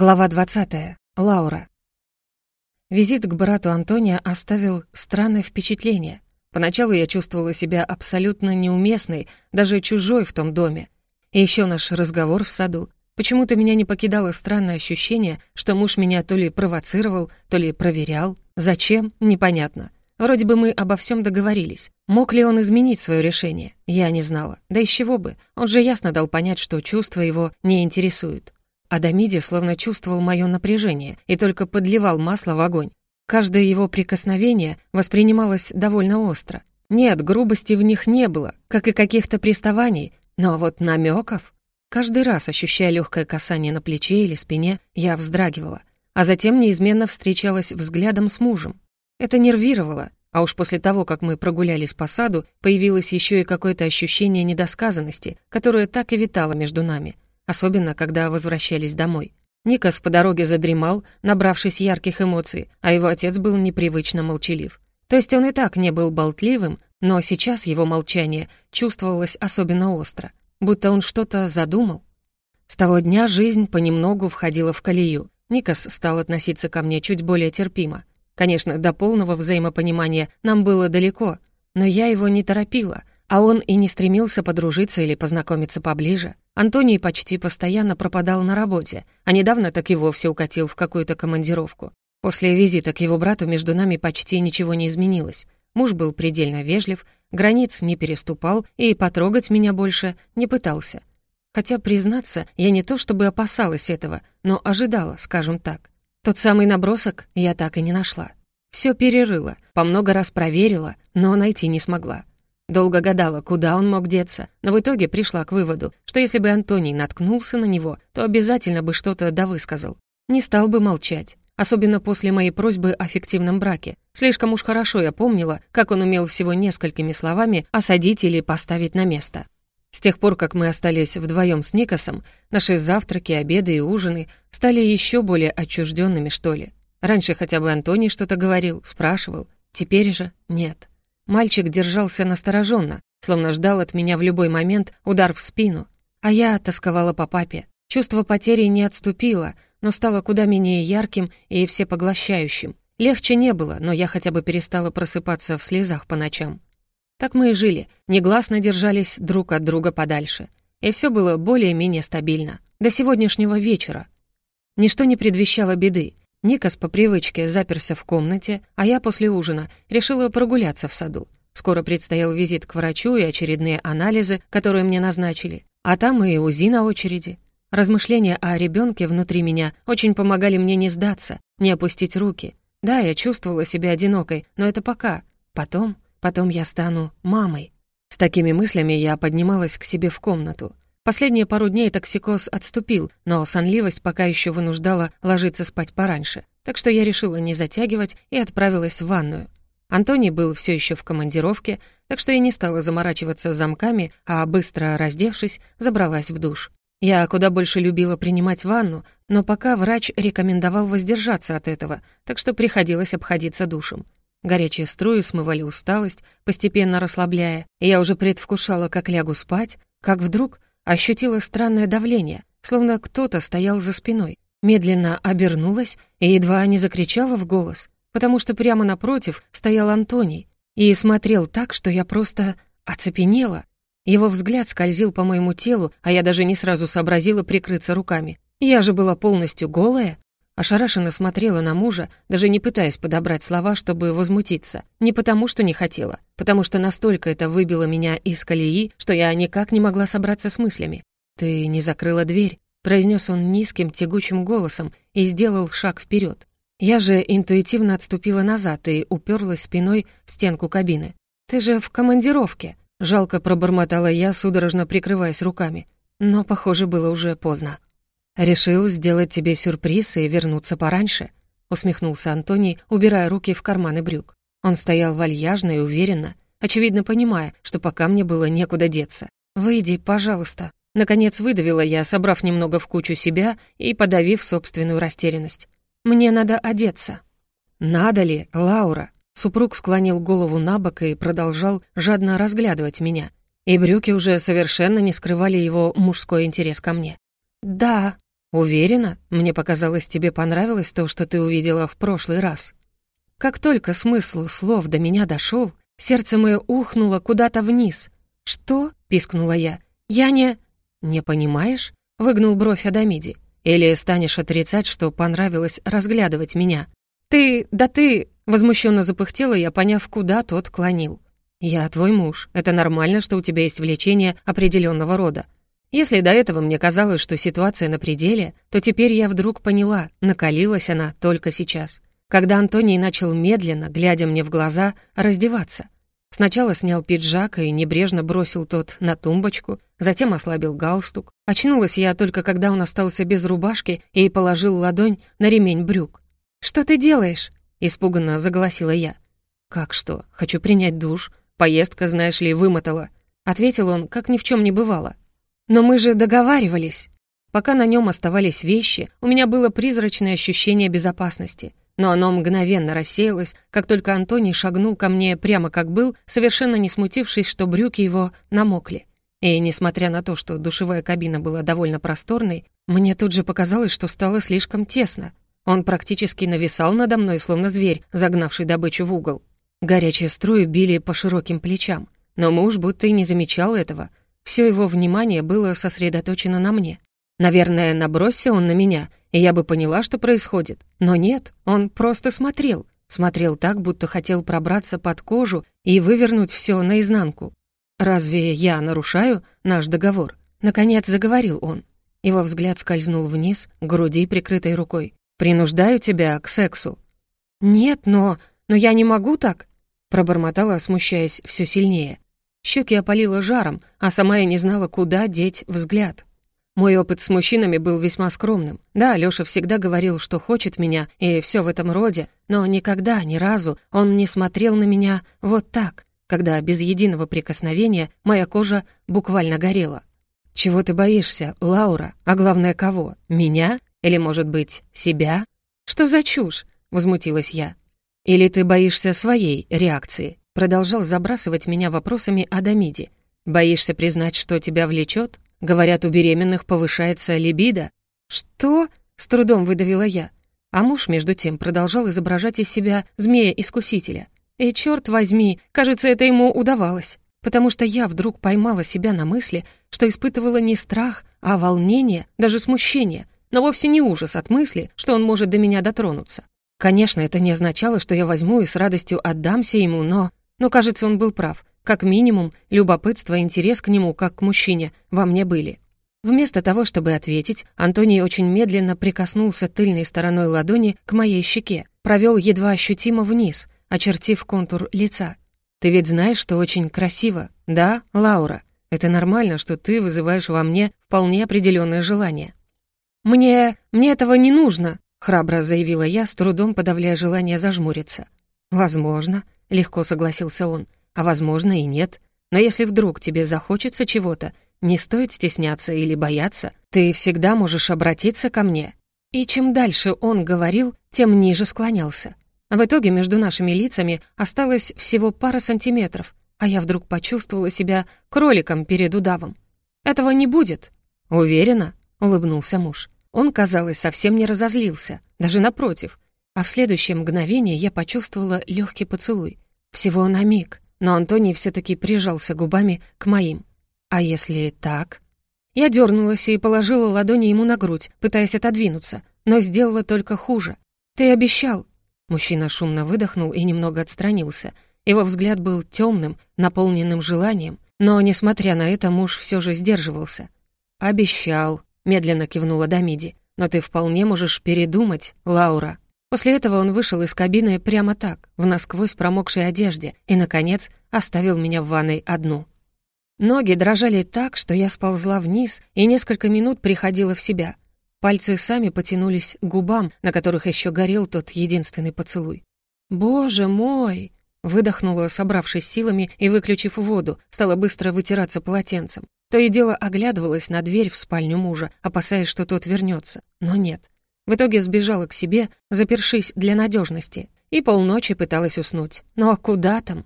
Глава 20. Лаура. Визит к брату Антония оставил странное впечатление. Поначалу я чувствовала себя абсолютно неуместной, даже чужой в том доме. И еще наш разговор в саду. Почему-то меня не покидало странное ощущение, что муж меня то ли провоцировал, то ли проверял. Зачем? Непонятно. Вроде бы мы обо всем договорились. Мог ли он изменить свое решение? Я не знала. Да из чего бы? Он же ясно дал понять, что чувства его не интересуют. Адамиди словно чувствовал мое напряжение и только подливал масло в огонь. Каждое его прикосновение воспринималось довольно остро. Нет, грубости в них не было, как и каких-то приставаний, но вот намеков. Каждый раз, ощущая легкое касание на плече или спине, я вздрагивала, а затем неизменно встречалась взглядом с мужем. Это нервировало, а уж после того, как мы прогулялись по саду, появилось еще и какое-то ощущение недосказанности, которое так и витало между нами — особенно когда возвращались домой. Никас по дороге задремал, набравшись ярких эмоций, а его отец был непривычно молчалив. То есть он и так не был болтливым, но сейчас его молчание чувствовалось особенно остро, будто он что-то задумал. С того дня жизнь понемногу входила в колею. Никас стал относиться ко мне чуть более терпимо. Конечно, до полного взаимопонимания нам было далеко, но я его не торопила — а он и не стремился подружиться или познакомиться поближе. Антоний почти постоянно пропадал на работе, а недавно так и вовсе укатил в какую-то командировку. После визита к его брату между нами почти ничего не изменилось. Муж был предельно вежлив, границ не переступал и потрогать меня больше не пытался. Хотя, признаться, я не то чтобы опасалась этого, но ожидала, скажем так. Тот самый набросок я так и не нашла. Все перерыла, по много раз проверила, но найти не смогла. Долго гадала, куда он мог деться, но в итоге пришла к выводу, что если бы Антоний наткнулся на него, то обязательно бы что-то довысказал. Не стал бы молчать. Особенно после моей просьбы о фиктивном браке. Слишком уж хорошо я помнила, как он умел всего несколькими словами осадить или поставить на место. С тех пор, как мы остались вдвоем с Никосом, наши завтраки, обеды и ужины стали еще более отчужденными, что ли. Раньше хотя бы Антоний что-то говорил, спрашивал, теперь же нет. Мальчик держался настороженно, словно ждал от меня в любой момент удар в спину. А я тосковала по папе. Чувство потери не отступило, но стало куда менее ярким и всепоглощающим. Легче не было, но я хотя бы перестала просыпаться в слезах по ночам. Так мы и жили, негласно держались друг от друга подальше. И все было более-менее стабильно. До сегодняшнего вечера. Ничто не предвещало беды. Никас по привычке заперся в комнате, а я после ужина решила прогуляться в саду. Скоро предстоял визит к врачу и очередные анализы, которые мне назначили. А там и УЗИ на очереди. Размышления о ребенке внутри меня очень помогали мне не сдаться, не опустить руки. Да, я чувствовала себя одинокой, но это пока. Потом, потом я стану мамой. С такими мыслями я поднималась к себе в комнату. Последние пару дней токсикоз отступил, но сонливость пока еще вынуждала ложиться спать пораньше, так что я решила не затягивать и отправилась в ванную. Антоний был все еще в командировке, так что я не стала заморачиваться замками, а, быстро раздевшись, забралась в душ. Я куда больше любила принимать ванну, но пока врач рекомендовал воздержаться от этого, так что приходилось обходиться душем. Горячие струи смывали усталость, постепенно расслабляя, и я уже предвкушала, как лягу спать, как вдруг ощутила странное давление, словно кто-то стоял за спиной. Медленно обернулась и едва не закричала в голос, потому что прямо напротив стоял Антоний и смотрел так, что я просто оцепенела. Его взгляд скользил по моему телу, а я даже не сразу сообразила прикрыться руками. Я же была полностью голая. Ошарашенно смотрела на мужа, даже не пытаясь подобрать слова, чтобы возмутиться. Не потому, что не хотела, потому что настолько это выбило меня из колеи, что я никак не могла собраться с мыслями. «Ты не закрыла дверь», — произнес он низким, тягучим голосом и сделал шаг вперед. Я же интуитивно отступила назад и уперлась спиной в стенку кабины. «Ты же в командировке», — жалко пробормотала я, судорожно прикрываясь руками. Но, похоже, было уже поздно. «Решил сделать тебе сюрприз и вернуться пораньше», — усмехнулся Антоний, убирая руки в карманы брюк. Он стоял вальяжно и уверенно, очевидно понимая, что пока мне было некуда деться. «Выйди, пожалуйста». Наконец выдавила я, собрав немного в кучу себя и подавив собственную растерянность. «Мне надо одеться». «Надо ли, Лаура?» Супруг склонил голову на бок и продолжал жадно разглядывать меня. И брюки уже совершенно не скрывали его мужской интерес ко мне. «Да», Уверена, мне показалось, тебе понравилось то, что ты увидела в прошлый раз. Как только смысл слов до меня дошел, сердце мое ухнуло куда-то вниз. Что? пискнула я. Я не не понимаешь? выгнул бровь Адамиди. Или станешь отрицать, что понравилось разглядывать меня? Ты, да ты, возмущенно запыхтела я, поняв, куда тот клонил. Я твой муж. Это нормально, что у тебя есть влечение определенного рода. Если до этого мне казалось, что ситуация на пределе, то теперь я вдруг поняла, накалилась она только сейчас, когда Антоний начал медленно, глядя мне в глаза, раздеваться. Сначала снял пиджак и небрежно бросил тот на тумбочку, затем ослабил галстук. Очнулась я только когда он остался без рубашки и положил ладонь на ремень брюк. «Что ты делаешь?» — испуганно заголосила я. «Как что? Хочу принять душ. Поездка, знаешь ли, вымотала». Ответил он, как ни в чем не бывало, но мы же договаривались. Пока на нем оставались вещи, у меня было призрачное ощущение безопасности. Но оно мгновенно рассеялось, как только Антоний шагнул ко мне прямо как был, совершенно не смутившись, что брюки его намокли. И, несмотря на то, что душевая кабина была довольно просторной, мне тут же показалось, что стало слишком тесно. Он практически нависал надо мной, словно зверь, загнавший добычу в угол. Горячие струи били по широким плечам. Но муж будто и не замечал этого. Все его внимание было сосредоточено на мне. Наверное, набросся он на меня, и я бы поняла, что происходит. Но нет, он просто смотрел. Смотрел так, будто хотел пробраться под кожу и вывернуть все наизнанку. «Разве я нарушаю наш договор?» Наконец заговорил он. Его взгляд скользнул вниз, к груди, прикрытой рукой. «Принуждаю тебя к сексу». «Нет, но... но я не могу так!» Пробормотала, смущаясь все сильнее. Щеки опалило жаром, а сама я не знала, куда деть взгляд. Мой опыт с мужчинами был весьма скромным. Да, Лёша всегда говорил, что хочет меня, и всё в этом роде, но никогда, ни разу он не смотрел на меня вот так, когда без единого прикосновения моя кожа буквально горела. «Чего ты боишься, Лаура? А главное, кого? Меня? Или, может быть, себя?» «Что за чушь?» — возмутилась я. «Или ты боишься своей реакции? продолжал забрасывать меня вопросами о Дамиде. «Боишься признать, что тебя влечет? Говорят, у беременных повышается либидо?» «Что?» — с трудом выдавила я. А муж, между тем, продолжал изображать из себя змея-искусителя. И, черт возьми, кажется, это ему удавалось, потому что я вдруг поймала себя на мысли, что испытывала не страх, а волнение, даже смущение, но вовсе не ужас от мысли, что он может до меня дотронуться. Конечно, это не означало, что я возьму и с радостью отдамся ему, но но, кажется, он был прав. Как минимум, любопытство и интерес к нему, как к мужчине, во мне были. Вместо того, чтобы ответить, Антоний очень медленно прикоснулся тыльной стороной ладони к моей щеке, провел едва ощутимо вниз, очертив контур лица. «Ты ведь знаешь, что очень красиво, да, Лаура? Это нормально, что ты вызываешь во мне вполне определенное желание». «Мне... мне этого не нужно», — храбро заявила я, с трудом подавляя желание зажмуриться. «Возможно», — легко согласился он. «А возможно и нет. Но если вдруг тебе захочется чего-то, не стоит стесняться или бояться. Ты всегда можешь обратиться ко мне». И чем дальше он говорил, тем ниже склонялся. В итоге между нашими лицами осталось всего пара сантиметров, а я вдруг почувствовала себя кроликом перед удавом. «Этого не будет!» «Уверена?» — улыбнулся муж. Он, казалось, совсем не разозлился, даже напротив — а в следующее мгновение я почувствовала легкий поцелуй. Всего на миг, но Антоний все таки прижался губами к моим. «А если так?» Я дернулась и положила ладони ему на грудь, пытаясь отодвинуться, но сделала только хуже. «Ты обещал!» Мужчина шумно выдохнул и немного отстранился. Его взгляд был темным, наполненным желанием, но, несмотря на это, муж все же сдерживался. «Обещал», — медленно кивнула Дамиди. «Но ты вполне можешь передумать, Лаура». После этого он вышел из кабины прямо так, в насквозь промокшей одежде, и, наконец, оставил меня в ванной одну. Ноги дрожали так, что я сползла вниз и несколько минут приходила в себя. Пальцы сами потянулись к губам, на которых еще горел тот единственный поцелуй. «Боже мой!» — выдохнула, собравшись силами и выключив воду, стала быстро вытираться полотенцем. То и дело оглядывалась на дверь в спальню мужа, опасаясь, что тот вернется, но нет. В итоге сбежала к себе, запершись для надежности, и полночи пыталась уснуть. Но куда там?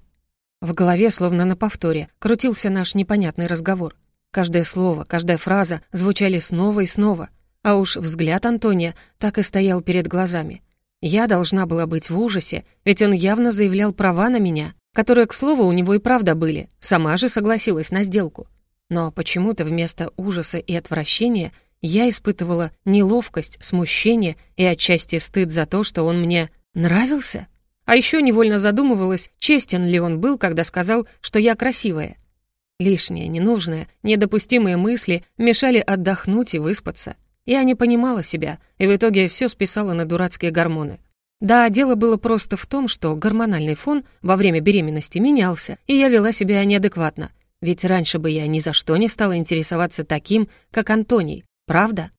В голове, словно на повторе, крутился наш непонятный разговор. Каждое слово, каждая фраза звучали снова и снова, а уж взгляд Антония так и стоял перед глазами. Я должна была быть в ужасе, ведь он явно заявлял права на меня, которые, к слову, у него и правда были, сама же согласилась на сделку. Но почему-то вместо ужаса и отвращения — я испытывала неловкость, смущение и отчасти стыд за то, что он мне нравился. А еще невольно задумывалась, честен ли он был, когда сказал, что я красивая. Лишние, ненужные, недопустимые мысли мешали отдохнуть и выспаться. Я не понимала себя, и в итоге все списала на дурацкие гормоны. Да, дело было просто в том, что гормональный фон во время беременности менялся, и я вела себя неадекватно. Ведь раньше бы я ни за что не стала интересоваться таким, как Антоний, Правда?